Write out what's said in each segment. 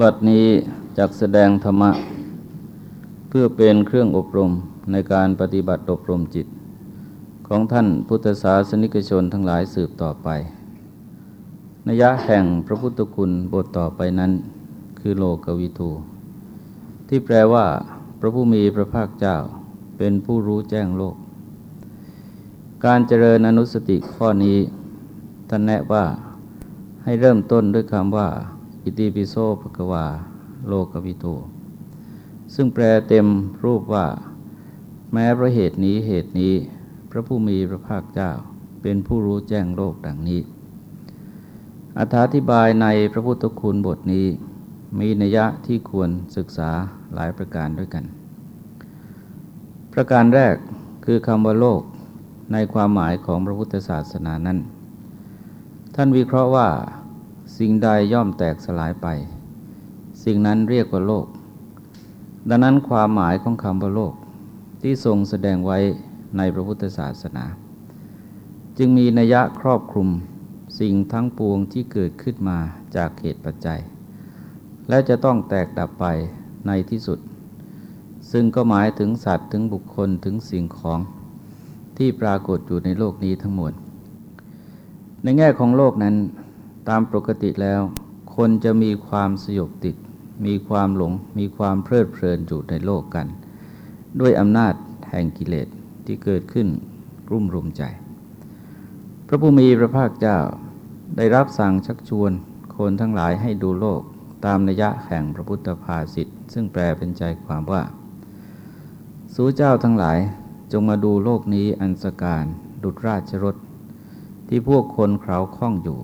บัดนี้จักแสดงธรรมะ เพื่อเป็นเครื่องอบรมในการปฏิบัติอบรมจิต ของท่านพุทธศาสนิกชนทั้งหลายสืบต่อไปนยะแห่งพระพุทธคุณบทต่อไปนั้น คือโลกวิทูที่แปลว่า พระผู้มีพระภาคเจ้าเป็นผู้รู้แจ้งโลก การเจริญอนุสติข้อนี้ท่านแนะว่าให้เริ่มต้นด้วยคำว่า อิติปิโสภควา โลกวิทูซึ่งแปลเต็มรูปว่า แม้เพราะเหตุนี้เหตุนี้ พระผู้มีพระภาคเจ้า เป็นผู้รู้แจ้งโลกดังนี้ อธิบายในพระพุทธคุณบทนี้ มีนัยะที่ควรศึกษาหลายประการด้วยกัน ประการแรกคือคำว่าโลกในความหมายของพระพุทธศาสนานั้น ท่านวิเคราะห์ว่า สิ่งใดย่อมแตกสลายไป สิ่งนั้นเรียกว่าโลก ดังนั้นความหมายของคำว่าโลก ที่ทรงแสดงไว้ในพระพุทธศาสนา จึงมีนัยยะครอบคลุมสิ่งทั้งปวงที่เกิดขึ้นมาจากเหตุปัจจัย และจะต้องแตกดับไปในที่สุด ซึ่งก็หมายถึงสัตว์ถึงบุคคลถึงสิ่งของที่ปรากฏอยู่ในโลกนี้ทั้งหมด ในแง่ของโลกนั้น ตามปกติแล้ว คนจะมีความสยบติด มีความหลง มีความเพลิดเพลินอยู่ในโลกกัน ด้วยอำนาจแห่งกิเลสที่เกิดขึ้นรุ่มรุมใจ พระผู้มีพระภาคเจ้าได้รับสั่งชักชวนคนทั้งหลายให้ดูโลกตามนัยะแห่งพระพุทธภาษิตซึ่งแปลเป็นใจความว่า สู้เจ้าทั้งหลายจงมาดูโลกนี้อันสการดุจราชรถที่พวกคนเขาคล้องอยู่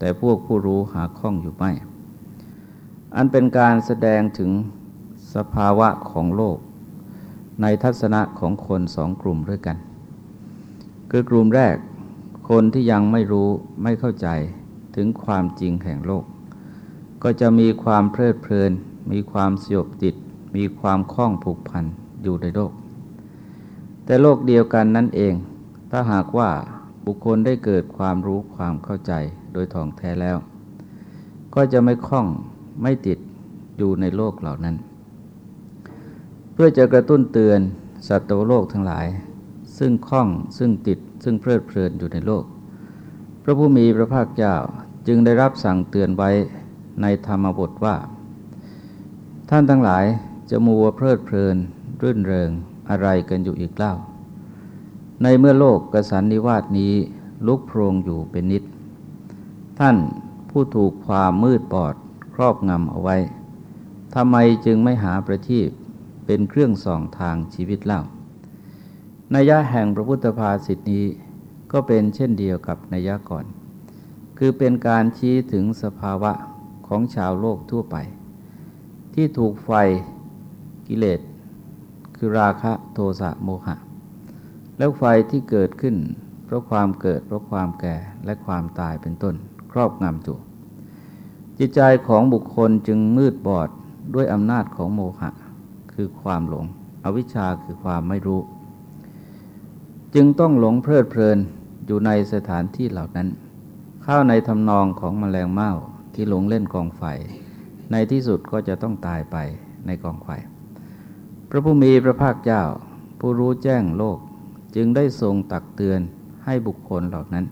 แต่พวกผู้รู้หาคล้องอยู่ไม่ อันเป็นการแสดงถึงสภาวะของโลก ในทัศนะของคนสองกลุ่มด้วยกัน คือกลุ่มแรก คนที่ยังไม่รู้ไม่เข้าใจถึงความจริงแห่งโลก ก็จะมีความเพลิดเพลิน มีความสยบติดมีความคล้องผูกพันอยู่ในโลก แต่โลกเดียวกันนั่นเอง ถ้าหากว่าบุคคลได้เกิดความรู้ความเข้าใจ โดยท่องแท้แล้ว ก็จะไม่คล้องไม่ติดอยู่ในโลกเหล่านั้น เพื่อจะกระตุ้นเตือนสัตว์โลกทั้งหลาย ซึ่งคล้องซึ่งติดซึ่งเพลิดเพลินอยู่ในโลก พระผู้มีพระภาคเจ้าจึงได้รับสั่งเตือนไว้ในธรรมบทว่า ท่านทั้งหลายจะมัวเพลิดเพลิน รื่นเริงอะไรกันอยู่อีกเล่า ในเมื่อโลกกสันนิวาสนี้ลุกโพรงอยู่เป็นนิด ท่านผู้ถูกความมืดบอดครอบงำเอาไว้ทำไมจึงไม่หาประทีปเป็นเครื่องส่องทางชีวิตเล่านัยยะแห่งพระพุทธภาษิตนี้ก็เป็นเช่นเดียวกับนัยยะก่อน คือเป็นการชี้ถึงสภาวะของชาวโลกทั่วไป ที่ถูกไฟกิเลส คือราคะโทสะโมหะ แล้วไฟที่เกิดขึ้น เพราะความเกิดเพราะความแก่และความตายเป็นต้น ครอบงำจุจิตใจของบุคคลจึงมืดบอดด้วยอำนาจของโมหะ คือความหลง อวิชชาคือความไม่รู้ จึงต้องหลงเพลิดเพลินอยู่ในสถานที่เหล่านั้น เข้าในทำนองของมแมลงเม่าที่หลงเล่นกองไฟ ในที่สุดก็จะต้องตายไปในกองไฟ พระผู้มีพระภาคเจ้า ผู้รู้แจ้งโลกจึงได้ทรงตักเตือนให้บุคคลเหล่านั้น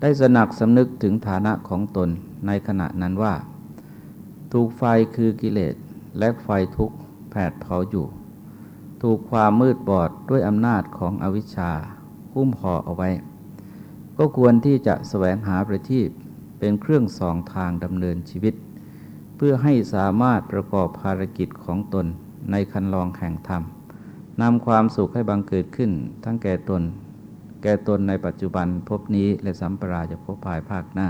ได้สนักสำนึกถึงฐานะของตนในขณะนั้นว่า ถูกไฟคือกิเลสและไฟทุกข์แผดเผาอยู่ ถูกความมืดบอดด้วยอำนาจของอวิชชาหุ้มห่อเอาไว้ ก็ควรที่จะแสวงหาประทีปเป็นเครื่องส่องทางดำเนินชีวิต เพื่อให้สามารถประกอบภารกิจของตนในคันลองแห่งธรรมนำความสุขให้บังเกิดขึ้นทั้งแก่ตน แก่ตนในปัจจุบันพบนี้และสัมปราจะพบภายภาคหน้า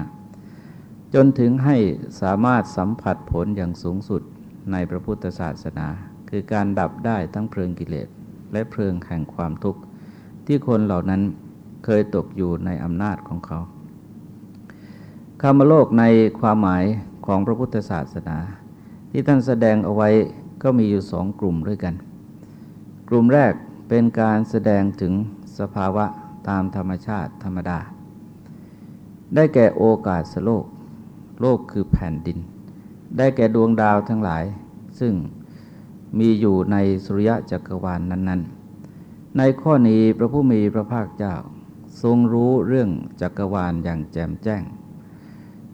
จนถึงให้สามารถสัมผัสผลอย่างสูงสุดในพระพุทธศาสนา คือการดับได้ทั้งเพลิงกิเลสและเพลิงแห่งความทุกข์ ที่คนเหล่านั้นเคยตกอยู่ในอำนาจของเขาคำโลกในความหมายของพระพุทธศาสนา ที่ท่านแสดงเอาไว้ก็มีอยู่สองกลุ่มด้วยกัน กลุ่มแรกเป็นการแสดงถึงสภาวะ ตามธรรมชาติธรรมดา ได้แก่โอกาสโลก โลกคือแผ่นดิน ได้แก่ดวงดาวทั้งหลาย ซึ่งมีอยู่ในสุริยะจักรวาลนนั้น ๆ ในข้อนี้พระผู้มีพระภาคเจ้าทรงรู้เรื่องจักรวาลอย่างแจ่มแจ้ง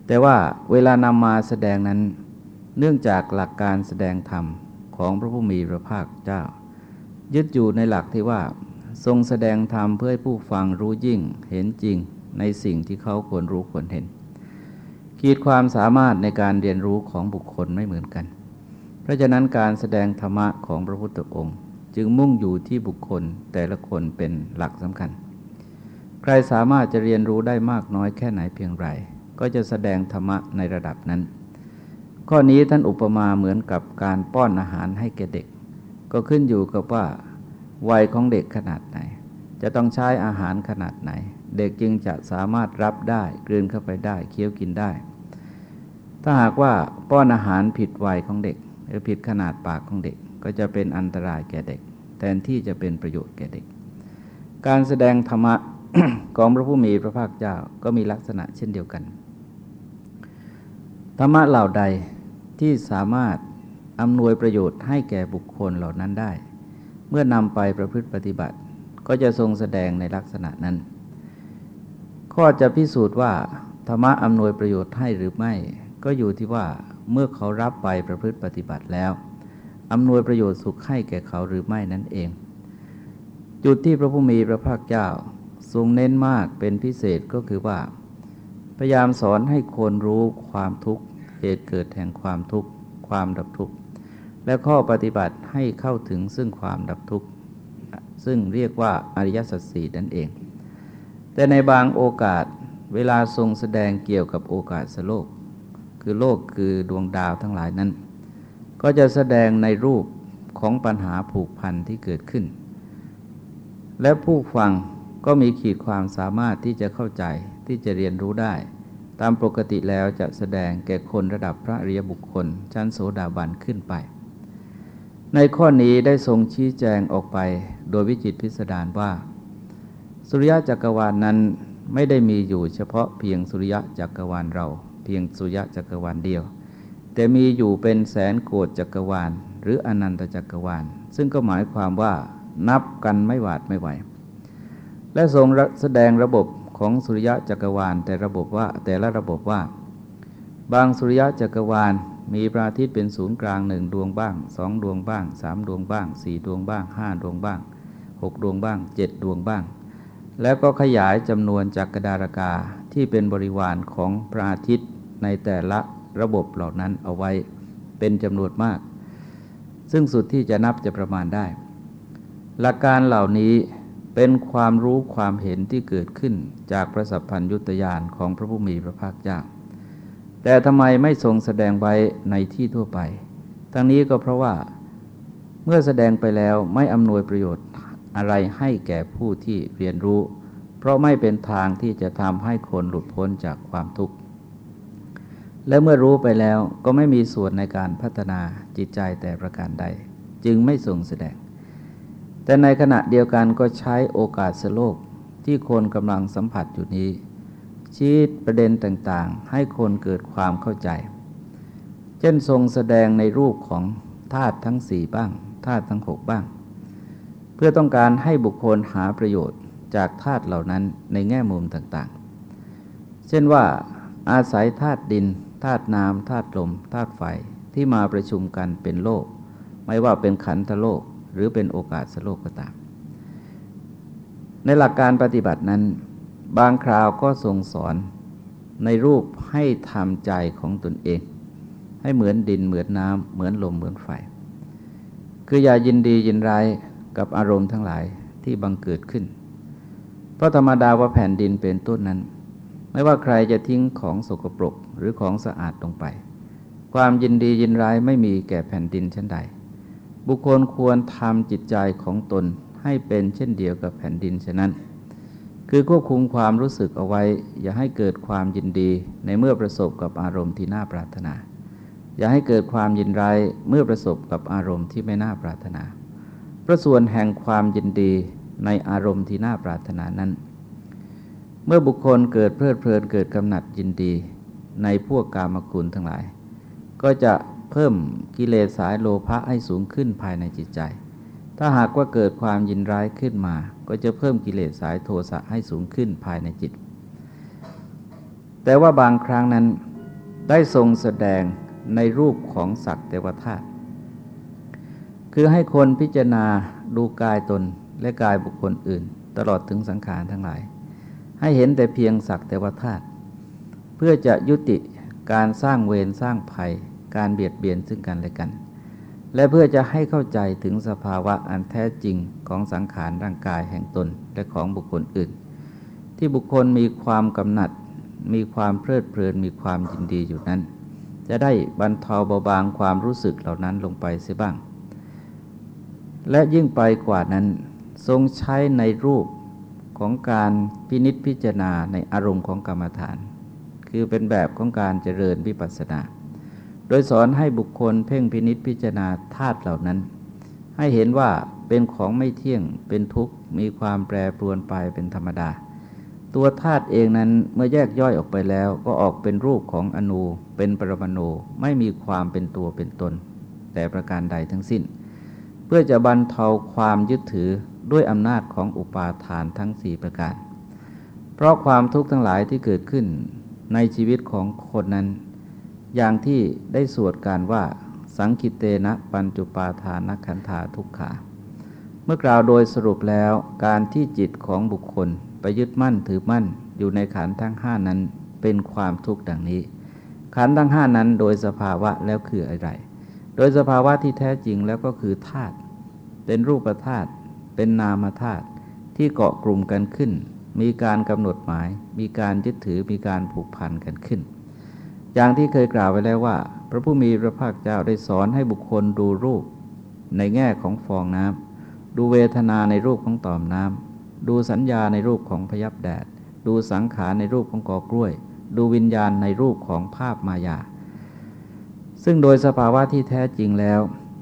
แต่ว่าเวลานำมาแสดงนั้น เนื่องจากหลักการแสดงธรรมของพระผู้มีพระภาคเจ้า ยึดอยู่ในหลักที่ว่า ทรงแสดงธรรมเพื่อให้ผู้ฟังรู้ยิ่งเห็นจริงในสิ่งที่เขาควรรู้ควรเห็น ขีดความสามารถในการเรียนรู้ของบุคคลไม่เหมือนกัน เพราะฉะนั้นการแสดงธรรมะของพระพุทธองค์ จึงมุ่งอยู่ที่บุคคลแต่ละคนเป็นหลักสำคัญ ใครสามารถจะเรียนรู้ได้มากน้อยแค่ไหนเพียงไร ก็จะแสดงธรรมะในระดับนั้น ข้อนี้ท่านอุปมาเหมือนกับการป้อนอาหารให้แก่เด็ก ก็ขึ้นอยู่กับว่า วัยของเด็กขนาดไหน จะต้องใช้อาหารขนาดไหน เด็กจึงจะสามารถรับได้กลืนเข้าไปได้เคี้ยวกินได้ ถ้าหากว่าป้อนอาหารผิดวัยของเด็ก หรือผิดขนาดปากของเด็กก็จะเป็นอันตรายแก่เด็ก แทนที่จะเป็นประโยชน์แก่เด็ก การแสดงธรรมะของพระผู้มีพระภาคเจ้าก็มีลักษณะเช่นเดียวกัน ธรรมะเหล่าใดที่สามารถอำนวยประโยชน์ให้แก่บุคคลเหล่านั้นได้ เมื่อนำไปประพฤติปฏิบัติ ก็จะทรงแสดงในลักษณะนั้นข้อจะพิสูจน์ว่าธรรมะอำนวยประโยชน์ให้หรือไม่ ก็อยู่ที่ว่าเมื่อเขารับไปประพฤติปฏิบัติแล้วอำนวยประโยชน์สุขให้แก่เขาหรือไม่นั่นเอง จุดที่พระผู้มีพระภาคเจ้าทรงเน้นมากเป็นพิเศษก็คือว่า พยายามสอนให้คนรู้ความทุกข์เหตุเกิดแห่งความทุกข์ความดับทุกข์ และข้อปฏิบัติให้เข้าถึงซึ่งความดับทุกข์ ซึ่งเรียกว่าอริยสัจสี่นั่นเอง แต่ในบางโอกาสเวลาทรงแสดงเกี่ยวกับโอกาสโลก คือโลกคือดวงดาวทั้งหลายนั้น ก็จะแสดงในรูปของปัญหาผูกพันที่เกิดขึ้น และผู้ฟังก็มีขีดความสามารถที่จะเข้าใจที่จะเรียนรู้ได้ ตามปกติแล้วจะแสดงแก่คนระดับพระอริยบุคคล ชั้นโสดาบันขึ้นไป ในข้อนี้ได้ทรงชี้แจงออกไปโดยวิจิตพิสดารว่า สุริยะจักรวาลนนั้นไม่ได้มีอยู่เฉพาะเพียงสุริยะจักรวาลเรา เพียงสุริยะจักรวาลเดียว แต่มีอยู่เป็นแสนโกดจักรวาล หรืออนันตจักรวาล ซึ่งก็หมายความว่านับกันไม่หวาดไม่ไหว และทรงแสดงระบบของสุริยะจักรวาลแต่ระบบว่าแต่ละระบบว่า บางสุริยะจักรวาล มีพระอาทิตย์เป็นศูนย์กลางหนึ่งดวงบ้างสองดวงบ้างสามดวงบ้างสี่ดวงบ้างห้าดวงบ้างหกดวงบ้างเจ็ดดวงบ้าง แล้วก็ขยายจำนวนจักรดารากาที่เป็นบริวารของพระอาทิตย์ในแต่ละระบบเหล่านั้นเอาไว้เป็นจำนวนมาก ซึ่งสุดที่จะนับจะประมาณได้ หลักการเหล่านี้เป็นความรู้ความเห็นที่เกิดขึ้นจากพระสัพพัญยุตยานของพระผู้มีพระภาคเจ้า แต่ทำไมไม่ทรงแสดงไว้ในที่ทั่วไป ทั้งนี้ก็เพราะว่าเมื่อแสดงไปแล้วไม่อำนวยประโยชน์อะไรให้แก่ผู้ที่เรียนรู้ เพราะไม่เป็นทางที่จะทำให้คนหลุดพ้นจากความทุกข์ และเมื่อรู้ไปแล้วก็ไม่มีส่วนในการพัฒนาจิตใจแต่ประการใด จึงไม่ทรงแสดง แต่ในขณะเดียวกันก็ใช้โอกาสสโลกที่คนกำลังสัมผัสอยู่นี้ ชี้ประเด็นต่างๆ ให้คนเกิดความเข้าใจ เช่นทรงแสดงในรูปของธาตุทั้งสี่บ้างธาตุทั้งหกบ้าง เพื่อต้องการให้บุคคลหาประโยชน์จากธาตุเหล่านั้นในแง่มุมต่างๆ เช่นว่าอาศัยธาตุดินธาตุน้ำธาตุลมธาตุไฟที่มาประชุมกันเป็นโลก ไม่ว่าเป็นขันธโลกหรือเป็นโอกาสสโลกก็ตาม ในหลักการปฏิบัตินั้น บางคราวก็ทรงสอนในรูปให้ทำใจของตนเอง ให้เหมือนดินเหมือนน้ำเหมือนลมเหมือนไฟ คืออย่ายินดียินร้ายกับอารมณ์ทั้งหลายที่บังเกิดขึ้น เพราะธรรมดาว่าแผ่นดินเป็นต้นนั้น ไม่ว่าใครจะทิ้งของสกปรกหรือของสะอาดลงไป ความยินดียินร้ายไม่มีแก่แผ่นดินชั้นใด บุคคลควรทำจิตใจของตนให้เป็นเช่นเดียวกับแผ่นดินฉะนั้น คือควบคุมความรู้สึกเอาไว้ อย่าให้เกิดความยินดีในเมื่อประสบกับอารมณ์ที่น่าปรารถนา อย่าให้เกิดความยินร้ายเมื่อประสบกับอารมณ์ที่ไม่น่าปรารถนา พระส่วนแห่งความยินดีในอารมณ์ที่น่าปรารถนานั้น เมื่อบุคคลเกิดเพลิดเพลินเกิดกำหนัดยินดีในพวกกามคุณทั้งหลาย ก็จะเพิ่มกิเลสสายโลภะให้สูงขึ้นภายในจิตใจ ถ้าหากว่าเกิดความยินร้ายขึ้นมา ก็จะเพิ่มกิเลสสายโทสะให้สูงขึ้นภายในจิต แต่ว่าบางครั้งนั้นได้ทรงแสดงในรูปของสักเทวธาตุคือให้คนพิจารณาดูกายตนและกายบุคคลอื่น ตลอดถึงสังขารทั้งหลาย ให้เห็นแต่เพียงสักแต่วธาตุเพื่อจะยุติการสร้างเวรสร้างภัย การเบียดเบียนซึ่งกันและกัน และเพื่อจะให้เข้าใจถึงสภาวะอันแท้จริงของสังขารร่างกายแห่งตนและของบุคคลอื่น ที่บุคคลมีความกำหนัด มีความเพลิดเพลินมีความยินดีอยู่นั้น จะได้บรรเทาเบาบางความรู้สึกเหล่านั้นลงไปเสียบ้าง และยิ่งไปกว่านั้น ทรงใช้ในรูปของการพินิษพิจารณาในอารมณ์ของกรรมฐาน คือเป็นแบบของการเจริญวิปัสสนา โดยสอนให้บุคคลเพ่งพินิษพิจารณาธาตุเหล่านั้น ให้เห็นว่าเป็นของไม่เที่ยงเป็นทุกข์ มีความแปรปรวนไปเป็นธรรมดา ตัวธาตุเองนั้นเมื่อแยกย่อยออกไปแล้วก็ออกเป็นรูปของอนูเป็นปรมาณูไม่มีความเป็นตัวเป็นตน แต่ประการใดทั้งสิ้น เพื่อจะบรรเทาความยึดถือด้วยอำนาจของอุปาทานทั้งสี่ประการ เพราะความทุกข์ทั้งหลายที่เกิดขึ้นในชีวิตของคนนั้น อย่างที่ได้สวดการว่าสังคิเตนะปัญจุปาทานขันธาทุกขา เมื่อกล่าวโดยสรุปแล้วการที่จิตของบุคคลไปยึดมั่นถือมั่นอยู่ในขันทั้งห้านั้นเป็นความทุกข์ดังนี้ ขันทั้งห้านั้นโดยสภาวะแล้วคืออะไร โดยสภาวะที่แท้จริงแล้วก็คือธาตุเป็นรูปธาตุเป็นนามธาตุที่เกาะกลุ่มกันขึ้น มีการกำหนดหมาย มีการยึดถือมีการผูกพันกันขึ้น อย่างที่เคยกล่าวไว้แล้วว่า พระผู้มีพระภาคเจ้าได้สอนให้บุคคลดูรูป ในแง่ของฟองน้ำดูเวทนาในรูปของตอมน้ำดูสัญญาในรูปของพยับแดด ดูสังขารในรูปของกอกล้วย ดูวิญญาณในรูปของภาพมายา ซึ่งโดยสภาวะที่แท้จริงแล้ว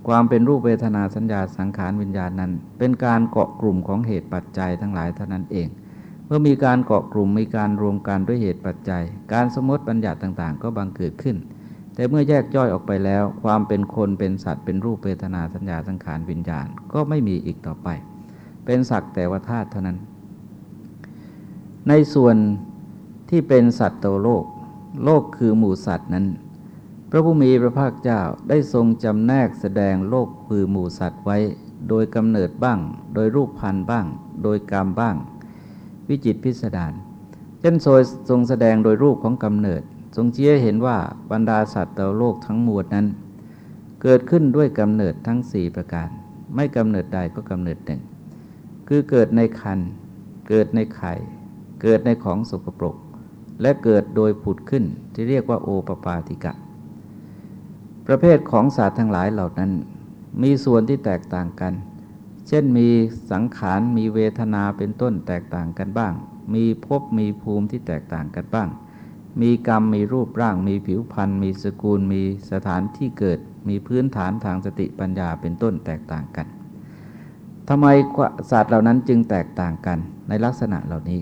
ความเป็นรูปเวทนาสัญญาสังขารวิญญาณนั้น เป็นการเกาะกลุ่มของเหตุปัจจัยทั้งหลายเท่านั้นเอง มื่อมีการเกาะกลุ่มมีการรวมกันด้วยเหตุปัจจัย การสมมติบัญญัติต่างๆ ก็บังเกิดขึ้น แต่เมื่อแยกย่อยออกไปแล้ว ความเป็นคนเป็นสัตว์เป็นรูปเวทนาสัญญาสังขารวิญญาณก็ไม่มีอีกต่อไป เป็นสักแต่ว่าธาตุเท่านั้น ในส่วนที่เป็นสัตว์ตัวโลก โลกคือหมู่สัตว์นั้น พระผู้มีพระภาคเจ้าได้ทรงจำแนกแสดงโลกคือหมู่สัตว์ไว้ โดยกำเนิดบ้าง โดยรูปพันธุ์บ้าง โดยกรรมบ้าง วิจิตพิสดารเช่นทรงแสดงโดยรูปของกำเนิด ทรงเชี้เห็นว่าบรรดาสัตว์ต่โลกทั้งมวลนั้น เกิดขึ้นด้วยกำเนิดทั้งสี่ประการ ไม่กำเนิดใดก็กำเนิดหนึ่ง คือเกิดในคัน เกิดในไข่ เกิดในของสกปรก และเกิดโดยผุดขึ้นที่เรียกว่าโอปปาติกะ ประเภทของสัตว์ทั้งหลายเหล่านั้น มีส่วนที่แตกต่างกัน ช่นมีสังขารมีเวทนาเป็นต้นแตกต่างกันบ้าง มีภพมีภูมิที่แตกต่างกันบ้าง มีกรรมมีรูปร่าง มีผิวพรรณมีสกุล มีสถานที่เกิด มีพื้นฐานทางสติปัญญาเป็นต้นแตกต่างกันทำไมสัตว์เหล่านั้นจึงแตกต่างกันในลักษณะเหล่านี้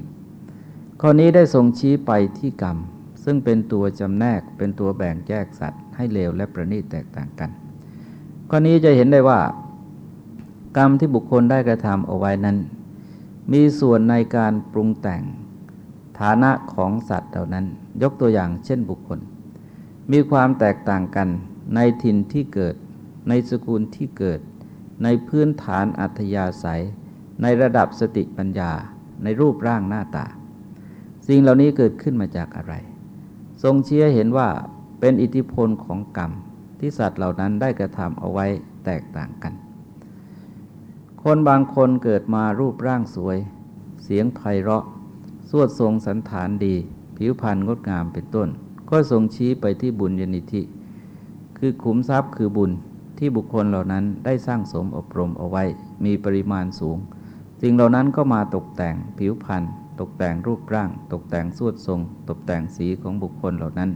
ข้อนี้ได้ทรงชี้ไปที่กรรม ซึ่งเป็นตัวจำแนกเป็นตัวแบ่งแยกสัตว์ ให้เลวและประณีตแตกต่างกัน ข้อนี้จะเห็นได้ว่า กรรมที่บุคคลได้กระทำเอาไว้นั้น มีส่วนในการปรุงแต่งฐานะของสัตว์เหล่านั้น ยกตัวอย่างเช่นบุคคล มีความแตกต่างกันในถิ่นที่เกิด ในสกุลที่เกิด ในพื้นฐานอัธยาศัย ในระดับสติปัญญา ในรูปร่างหน้าตา สิ่งเหล่านี้เกิดขึ้นมาจากอะไร ทรงเชี้เห็นว่าเป็นอิทธิพลของกรรมที่สัตว์เหล่านั้นได้กระทำเอาไว้แตกต่างกัน คนบางคนเกิดมารูปร่างสวย เสียงไพเราะ สวดทรงสันฐานดี ผิวพรรณงดงามเป็นต้น ก็ทรงชี้ไปที่บุญยนิธิ คือขุมทรัพย์คือบุญที่บุคคลเหล่านั้นได้สร้างสมอบรมเอาไว้ มีปริมาณสูงสิ่งเหล่านั้นก็มาตกแต่งผิวพรรณตกแต่งรูปร่าง ตกแต่งสวดทรง ตกแต่งสีของบุคคลเหล่านั้น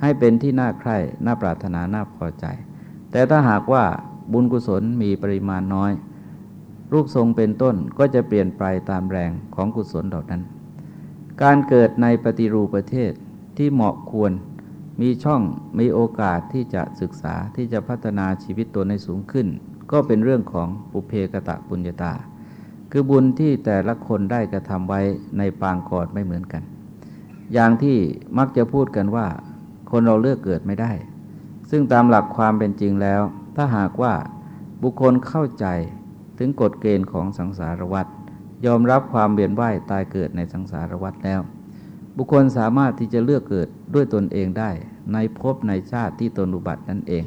ให้เป็นที่น่าใคร่น่าปรารถนาน่าพอใจ แต่ถ้าหากว่าบุญกุศลมีปริมาณน้อย รูปทรงเป็นต้นก็จะเปลี่ยนไปตามแรงของกุศลเหล่านั้น การเกิดในปฏิรูปประเทศที่เหมาะควรมีช่องมีโอกาสที่จะศึกษาที่จะพัฒนาชีวิตตัวในสูงขึ้น ก็เป็นเรื่องของปุเพกตะปุญญาตา คือบุญที่แต่ละคนได้กระทำไว้ในปางก่อนไม่เหมือนกัน อย่างที่มักจะพูดกันว่า คนเราเลือกเกิดไม่ได้ ซึ่งตามหลักความเป็นจริงแล้ว ถ้าหากว่าบุคคลเข้าใจ ถึงกฎเกณฑ์ของสังสารวัฏยอมรับความเวียนว่ายตายเกิดในสังสารวัฏแล้ว บุคคลสามารถที่จะเลือกเกิดด้วยตนเองได้ ในภพในชาติที่ตนอุบัตินั่นเอง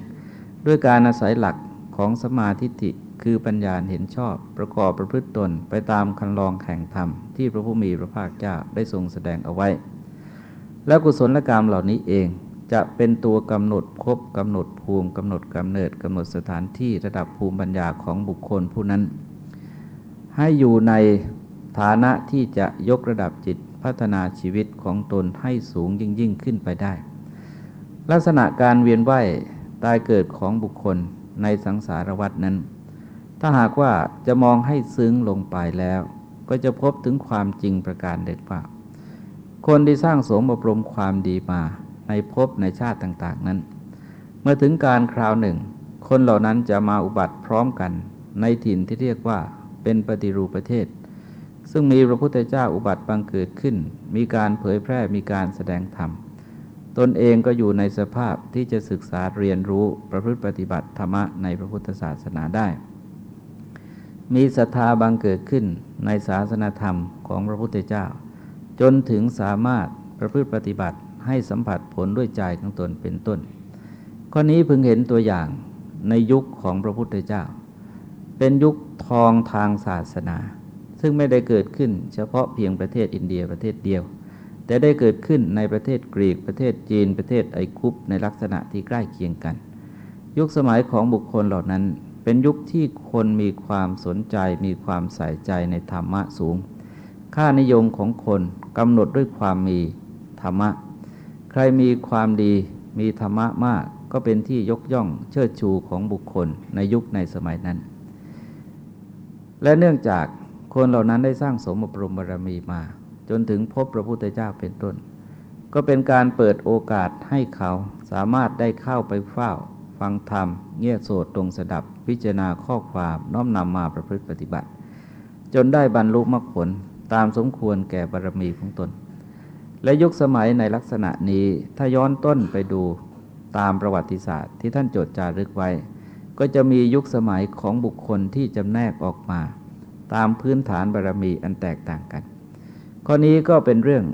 ด้วยการอาศัยหลักของสมาธิิคือปัญญาเห็นชอบประกอบประพฤติตนไปตามคันลองแข่งธรรม ที่พระผู้มีพระภาคเจ้าได้ทรงแสดงเอาไว้ แล้วกุศลกรรมเหล่านี้เอง จะเป็นตัวกำหนดภพกำหนดภูมิกำหนดกำเนิดกำหนดสถานที่ระดับภูมิปัญญาของบุคคลผู้นั้น ให้อยู่ในฐานะที่จะยกระดับจิตพัฒนาชีวิตของตนให้สูงยิ่งยิ่งขึ้นไปได้ ลักษณะการเวียนว่ายตายเกิดของบุคคลในสังสารวัฏนั้น ถ้าหากว่าจะมองให้ซึ้งลงไปแล้ว ก็จะพบถึงความจริงประการเด็ดว่า คนที่สร้างสมอบรมความดีมา ในภพในชาติต่าง ๆ นั้น เมื่อถึงการคราวหนึ่ง คนเหล่านั้นจะมาอุบัติพร้อมกัน ในถิ่นที่เรียกว่าเป็นปฏิรูปประเทศ ซึ่งมีพระพุทธเจ้าอุบัติบังเกิดขึ้น มีการเผยแพร่มีการแสดงธรรม ตนเองก็อยู่ในสภาพที่จะศึกษาเรียนรู้ประพฤติปฏิบัติธรรมะในพระพุทธศาสนาได้ มีศรัทธาบังเกิดขึ้นในศาสนาธรรมของพระพุทธเจ้า จนถึงสามารถประพฤติปฏิบัติ ให้สัมผัสผลด้วยใจของตนเป็นต้น ข้อนี้พึงเห็นตัวอย่างในยุคของพระพุทธเจ้า เป็นยุคทองทางศาสนา ซึ่งไม่ได้เกิดขึ้นเฉพาะเพียงประเทศอินเดียประเทศเดียว แต่ได้เกิดขึ้นในประเทศกรีกประเทศจีนประเทศไอคุปในลักษณะที่ใกล้เคียงกัน ยุคสมัยของบุคคลเหล่านั้น เป็นยุคที่คนมีความสนใจมีความใส่ใจในธรรมะสูง ค่านิยมของคนกำหนดด้วยความมีธรรมะ ใครมีความดีมีธรรมะมาก ก็เป็นที่ยกย่องเชิดชูของบุคคลในยุคในสมัยนั้น และเนื่องจากคนเหล่านั้นได้สร้างสมบรมบารมีมา จนถึงพบพระพุทธเจ้าเป็นต้น ก็เป็นการเปิดโอกาสให้เขาสามารถได้เข้าไปเฝ้า ฟังธรรม เงี่ยโสดตรงสดับ พิจารณาข้อความน้อมนำมาประพฤติปฏิบัติ จนได้บรรลุมรรคผลตามสมควรแก่บารมีของตน และยุคสมัยในลักษณะนี้ถ้าย้อนต้นไปดูตามประวัติศาสตร์ที่ท่านจดจารึกไว้ ก็จะมียุคสมัยของบุคคลที่จำแนกออกมา ตามพื้นฐานบารรมีอันแตกต่างกัน ข้อนี้ก็เป็นเรื่อง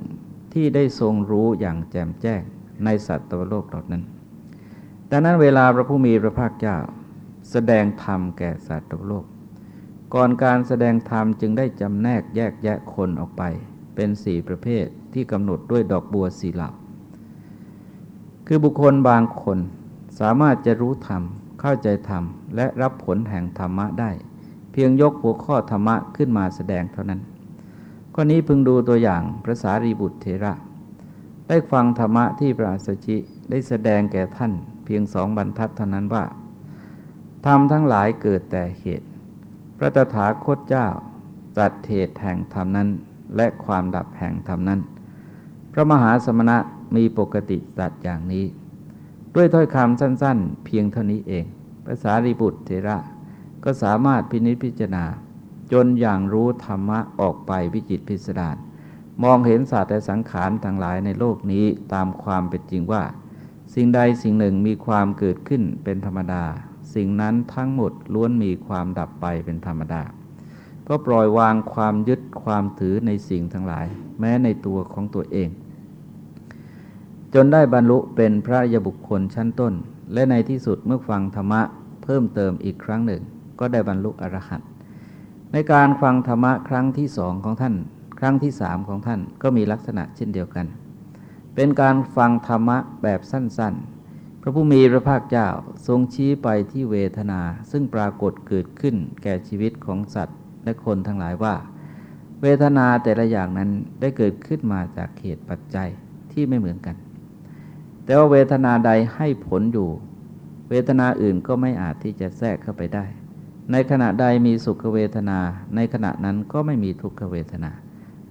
ที่ได้ทรงรู้อย่างแจ่มแจ้งในสัตว์ตัวโลกเหล่านั้น ดังนั้นเวลาพระผู้มีพระภาคเจ้า แสดงธรรมแก่สัตว์ตัวโลก ก่อนการแสดงธรรมจึงได้จำแนกแยกแยะคนออกไปเป็นสี่ประเภทที่กำหนดด้วยดอกบัวสีเหล่าคือบุคคลบางคนสามารถจะรู้ธรรม เข้าใจธรรม และรับผลแห่งธรรมะได้ เพียงยกหัวข้อธรรมะขึ้นมาแสดงเท่านั้น ข้อนี้พึงดูตัวอย่างพระสารีบุตรเทระ ได้ฟังธรรมะที่พระอัสชิได้แสดงแก่ท่าน เพียงสองบรรทัดเท่านั้นว่าธรรมทั้งหลายเกิดแต่เหตุ พระตถาคตเจ้าตัดเหตุแห่งธรรมนั้น และความดับแห่งธรรมนั้น ระมหาสมณะมีปกติตัดอย่างนี้ ด้วยถ้อยคำสั้นๆ เพียงเท่านี้เองภาษาริบุตรเทระ ก็สามารถพินิจพิจารณา จนอย่างรู้ธรรมะออกไปวิจิตพิสดารมองเห็นศาสตร์และสังขารทั้งหลายในโลกนี้ตามความเป็นจริงว่า สิ่งใดสิ่งหนึ่งมีความเกิดขึ้นเป็นธรรมดา สิ่งนั้นทั้งหมดล้วนมีความดับไปเป็นธรรมดา ก็ปล่อยวางความยึดความถือในสิ่งทั้งหลาย แม้ในตัวของตัวเอง จนได้บรรลุเป็นพระยบุคคลชั้นต้น และในที่สุดเมื่อฟังธรรมะเพิ่มเติมอีกครั้งหนึ่ง ก็ได้บรรลุอรหันต์ในการฟังธรรมะครั้งที่สองของท่าน ครั้งที่สามของท่านก็มีลักษณะเช่นเดียวกัน เป็นการฟังธรรมะแบบสั้นๆ พระผู้มีพระภาคเจ้าทรงชี้ไปที่เวทนาซึ่งปรากฏเกิดขึ้นแก่ชีวิตของสัตว์ และคนทั้งหลายว่า เวทนาแต่ละอย่างนั้นได้เกิดขึ้นมาจากเหตุปัจจัยที่ไม่เหมือนกัน แต่ว่าเวทนาใดให้ผลอยู่ เวทนาอื่นก็ไม่อาจที่จะแทรกเข้าไปได้ ในขณะใดมีสุขเวทนา ในขณะนั้นก็ไม่มีทุกขเวทนา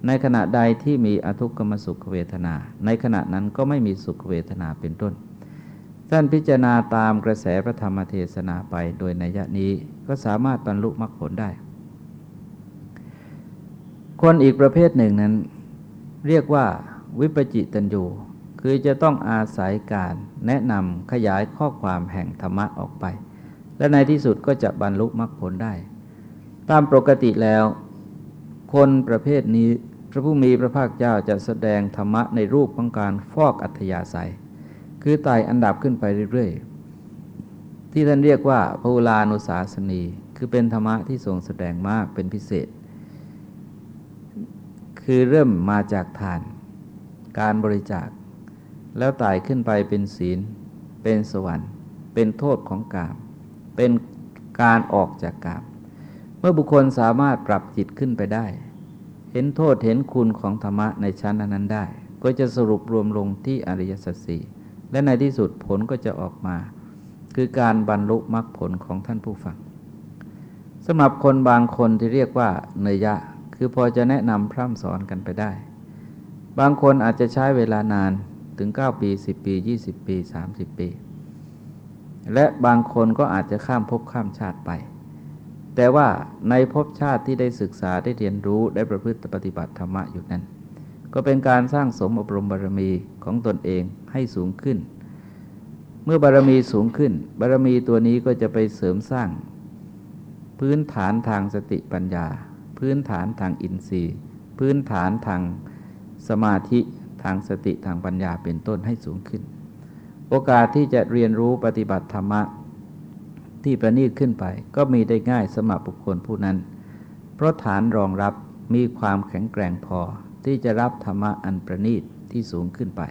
ในขณะใดที่มีอทุกขมสุขเวทนา ในขณะนั้นก็ไม่มีสุขเวทนาเป็นต้น ท่านพิจารณาตามกระแสพระธรรมเทศนาไปโดยในยะนี้ก็สามารถบรรลุมรรคผลได้ คนอีกประเภทหนึ่งนั้น เรียกว่าวิปจิตัญญู คือจะต้องอาศัยการแนะนำขยายข้อความแห่งธรรมะออกไป และในที่สุดก็จะบรรลุมรรคผลได้ ตามปกติแล้ว คนประเภทนี้พระผู้มีพระภาคเจ้าจะแสดงธรรมะในรูปของการฟอกอัธยาศัย คือไต่อันดับขึ้นไปเรื่อยๆ ที่ท่านเรียกว่าภูลานุสาสนี คือเป็นธรรมะที่ทรงแสดงมากเป็นพิเศษ คือเริ่มมาจากทาน การบริจาค แล้วไต่ขึ้นไปเป็นศีล เป็นสวรรค์ เป็นโทษของกาม เป็นการออกจากกาม เมื่อบุคคลสามารถปรับจิตขึ้นไปได้ เห็นโทษเห็นคุณของธรรมะในชั้นนั้นได้ ก็จะสรุปรวมลงที่อริยสัจสี่และในที่สุดผลก็จะออกมา คือการบรรลุมรรคผลของท่านผู้ฟังสำหรับคนบางคนที่เรียกว่าเนยยะคือพอจะแนะนำพร่ำสอนกันไปได้ บางคนอาจจะใช้เวลานาน ถึง 9 ปี 10 ปี 20 ปี 30 ปี และบางคนก็อาจจะข้ามภพข้ามชาติไป แต่ว่าในภพชาติที่ได้ศึกษาได้เรียนรู้ได้ประพฤติปฏิบัติธรรมะอยู่นั้น ก็เป็นการสร้างสมอบรมบารมีของตนเองให้สูงขึ้น เมื่อบารมีสูงขึ้น บารมีตัวนี้ก็จะไปเสริมสร้าง พื้นฐานทางสติปัญญา พื้นฐานทางอินทรีย์ พื้นฐานทางสมาธิางสติทางปัญญาเป็นต้นให้สูงขึ้น โอกาสที่จะเรียนรู้ปฏิบัติธรรมะที่ประณีตขึ้นไป ก็มีได้ง่ายสมัครบุคคลผู้นั้น เพราะฐานรองรับมีความแข็งแกร่งพอที่จะรับธรรมะอันประณีตที่สูงขึ้นไป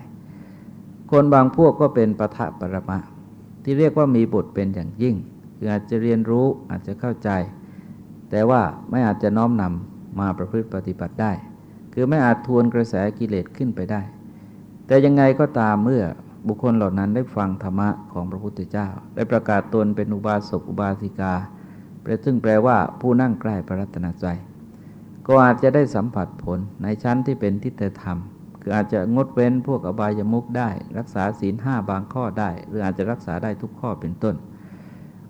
คนบางพวกก็เป็นปะทะปรมะ ที่เรียกว่ามีบทเป็นอย่างยิ่ง คืออาจจะเรียนรู้อาจจะเข้าใจ แต่ว่าไม่อาจจะน้อมนำมาประพฤติปฏิบัติได้ คือไม่อาจทวนกระแสกิเลสขึ้นไปได้ แต่ยังไงก็ตามเมื่อบุคคลเหล่านั้นได้ฟังธรรมะของพระพุทธเจ้า ได้ประกาศตนเป็นอุบาสกอุบาสิกาแปลซึ่งแปลว่าผู้นั่งใกล้พระรัตนใจก็อาจจะได้สัมผัสผลในชั้นที่เป็นทิฏฐธรรม คืออาจจะงดเว้นพวกอบายมุกได้ รักษาศีลห้าบางข้อได้ หรืออาจจะรักษาได้ทุกข้อเป็นต้น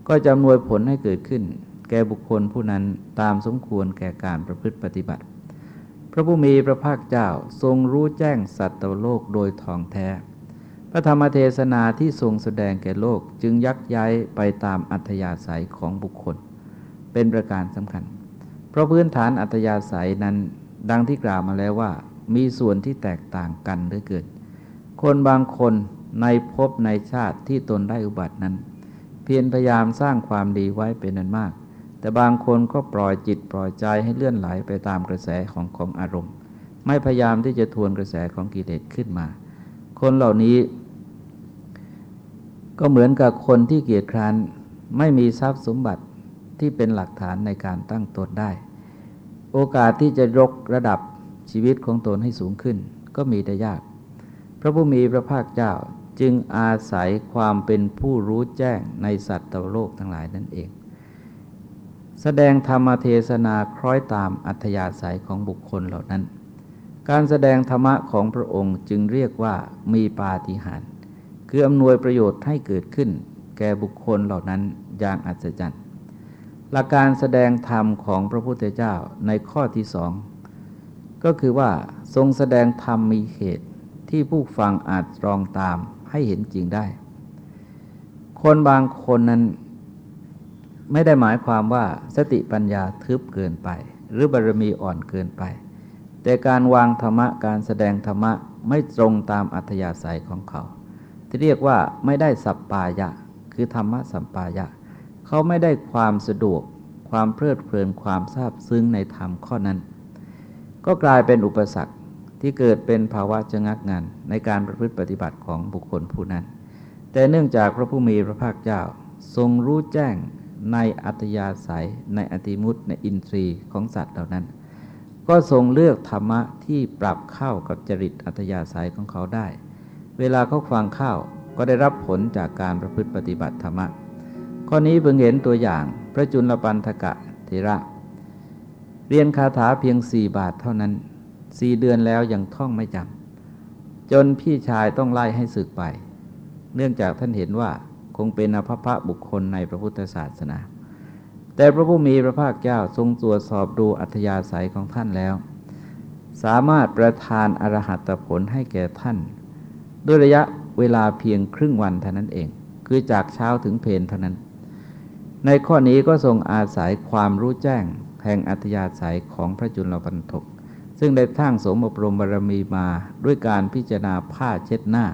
ก็จะนวยผลให้เกิดขึ้น แก่บุคคลผู้นั้นตามสมควรแก่การประพฤติปฏิบัติ ระผู้มีพระภาคเจ้าทรงรู้แจ้งสัตว์โลกโดยทองแท้ พระธรรมเทศนาที่ทรงแสดงแก่โลกจึงยักย้ายไปตามอัธยาศัยของบุคคล เป็นประการสำคัญ เพราะพื้นฐานอัธยาศัยนั้นดังที่กล่าวมาแล้วว่า มีส่วนที่แตกต่างกันเหลือเกิน คนบางคนในภพในชาติที่ตนได้อุบัตินั้น เพียรพยายามสร้างความดีไว้เป็นนันมาก แต่บางคนก็ปล่อยจิตปล่อยใจให้เลื่อนไหลไปตามกระแสของของอารมณ์ ไม่พยายามที่จะทวนกระแสของกิเลสขึ้นมา คนเหล่านี้ ก็เหมือนกับคนที่เกียจคร้านไม่มีทรัพย์สมบัติที่เป็นหลักฐานในการตั้งตนได้ โอกาสที่จะยกระดับชีวิตของตนให้สูงขึ้น ก็มีได้ยาก พระผู้มีพระภาคเจ้าจึงอาศัยความเป็นผู้รู้แจ้งในสัตว์โลกทั้งหลายนั่นเอง แสดงธรรมเทศนาคล้อยตามอัธยาศัยของบุคคลเหล่านั้น การแสดงธรรมะของพระองค์จึงเรียกว่ามีปาฏิหาริย์คืออำนวยประโยชน์ให้เกิดขึ้น แก่บุคคลเหล่านั้นอย่างอัศจรรย์หลักการแสดงธรรมของพระพุทธเจ้าในข้อที่สองก็คือว่าทรงแสดงธรรมมีเหตุที่ผู้ฟังอาจรองตามให้เห็นจริงได้ คนบางคนนั้น ไม่ได้หมายความว่าสติปัญญาทึบเกินไป หรือบารมีอ่อนเกินไป แต่การวางธรรมะการแสดงธรรมะไม่ตรงตามอัธยาศัยของเขา ที่เรียกว่าไม่ได้สัปปายะ คือธรรมะสัมปายะ เขาไม่ได้ความสะดวก ความเพลิดเพลินความซาบซึ้งในธรรมข้อนั้น ก็กลายเป็นอุปสรรคที่เกิดเป็นภาวะชะงักงันในการประพฤติปฏิบัติของบุคคลผู้นั้น แต่เนื่องจากพระผู้มีพระภาคเจ้าทรงรู้แจ้ง ในอัตยาศัย ในอติมุตในอินทรีย์ของสัตว์เหล่านั้น ก็ทรงเลือกธรรมะที่ปรับเข้ากับจริตอัตยาศัยของเขาได้ เวลาเขาฟังเข้าก็ได้รับผลจากการประพฤติปฏิบัติธรรมะ ข้อนี้เพิ่งเห็นตัวอย่างพระจุลปันธกะเทระ เรียนคาถาเพียงสี่บาทเท่านั้นสี่เดือนแล้วยังท่องไม่จำจนพี่ชายต้องไล่ให้สึกไป เนื่องจากท่านเห็นว่า คงเป็นอภพะบุคคลในพระพุทธศาสนา แต่พระผู้มีพระภาคเจ้าทรงตรวจสอบดูอัธยาศัยของท่านแล้ว สามารถประทานอรหัตผลให้แก่ท่าน ด้วยระยะเวลาเพียงครึ่งวันเท่านั้นเอง คือจากเช้าถึงเพลนเท่านั้น ในข้อนี้ก็ทรงอาศัยความรู้แจ้งแห่งอัธยาศัยของพระจุลปันทกซึ่งได้ทั้งสมบรมบารมีมาด้วยการพิจารณาผ้าเช็ดหน้า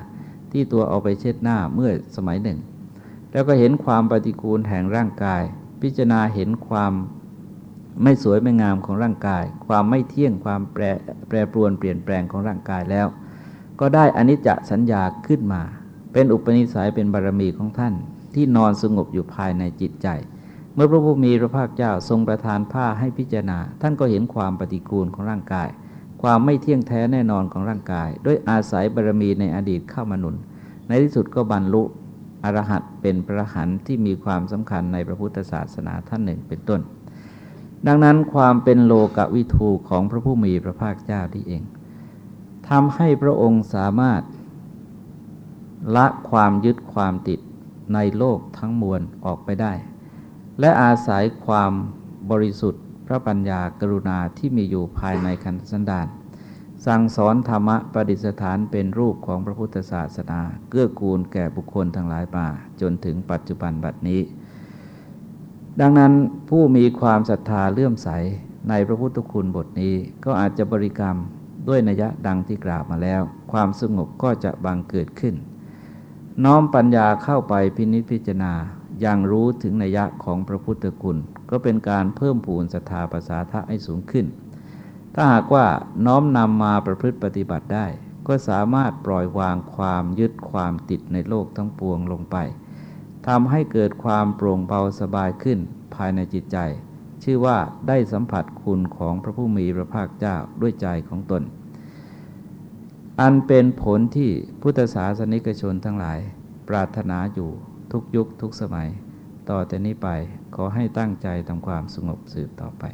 ที่ตัวเอาไปเช็ดหน้าเมื่อสมัยหนึ่ง แล้วก็เห็นความปฏิกูลแห่งร่างกาย พิจารณาเห็นความไม่สวยไม่งามของร่างกาย ความไม่เที่ยงความแปรแปรปรวนเปลี่ยนแปลงของร่างกายแล้ว ก็ได้อนิจจสัญญาขึ้นมา เป็นอุปนิสัยเป็นบารมีของท่าน ที่นอนสงบอยู่ภายในจิตใจ เมื่อพระผู้มีพระภาคเจ้าทรงประทานผ้าให้พิจารณา ท่านก็เห็นความปฏิกูลของร่างกาย ความไม่เที่ยงแท้แน่นอนของร่างกาย ด้วยอาศัยบารมีในอดีตเข้ามาหนุน ในที่สุดก็บรรลุ อรหัตเป็นพระหันที่มีความสำคัญในพระพุทธศาสนาท่านหนึ่งเป็นต้น ดังนั้นความเป็นโลกวิทูของพระผู้มีพระภาคเจ้าที่เองทำให้พระองค์สามารถละความยึดความติดในโลกทั้งมวลออกไปได้ และอาศัยความบริสุทธิ์พระปัญญากรุณาที่มีอยู่ภายในคันธสันดาน สั่งสอนธรรมะประดิษฐานเป็นรูปของพระพุทธศาสนา เกื้อกูลแก่บุคคลทั้งหลายมาจนถึงปัจจุบันบัดนี้ ดังนั้นผู้มีความศรัทธาเลื่อมใสในพระพุทธคุณบทนี้ก็อาจจะบริกรรมด้วยนัยะดังที่กล่าวมาแล้ว ความสงบก็จะบังเกิดขึ้น น้อมปัญญาเข้าไปพินิจพิจารณาอย่างรู้ถึงนัยะของพระพุทธคุณ ก็เป็นการเพิ่มพูนศรัทธาภาษาทะให้สูงขึ้น ถ้าหากว่าน้อมนำมาประพฤติปฏิบัติได้ ก็สามารถปล่อยวางความยึดความติดในโลกทั้งปวงลงไปทำให้เกิดความโปร่งเบาสบายขึ้นภายในจิตใจ ชื่อว่าได้สัมผัสคุณของพระผู้มีพระภาคเจ้าด้วยใจของตน อันเป็นผลที่พุทธศาสนิกชนทั้งหลาย ปรารถนาอยู่ทุกยุคทุกสมัย ต่อแต่นี้ไปขอให้ตั้งใจทำความสงบสืบต่อไป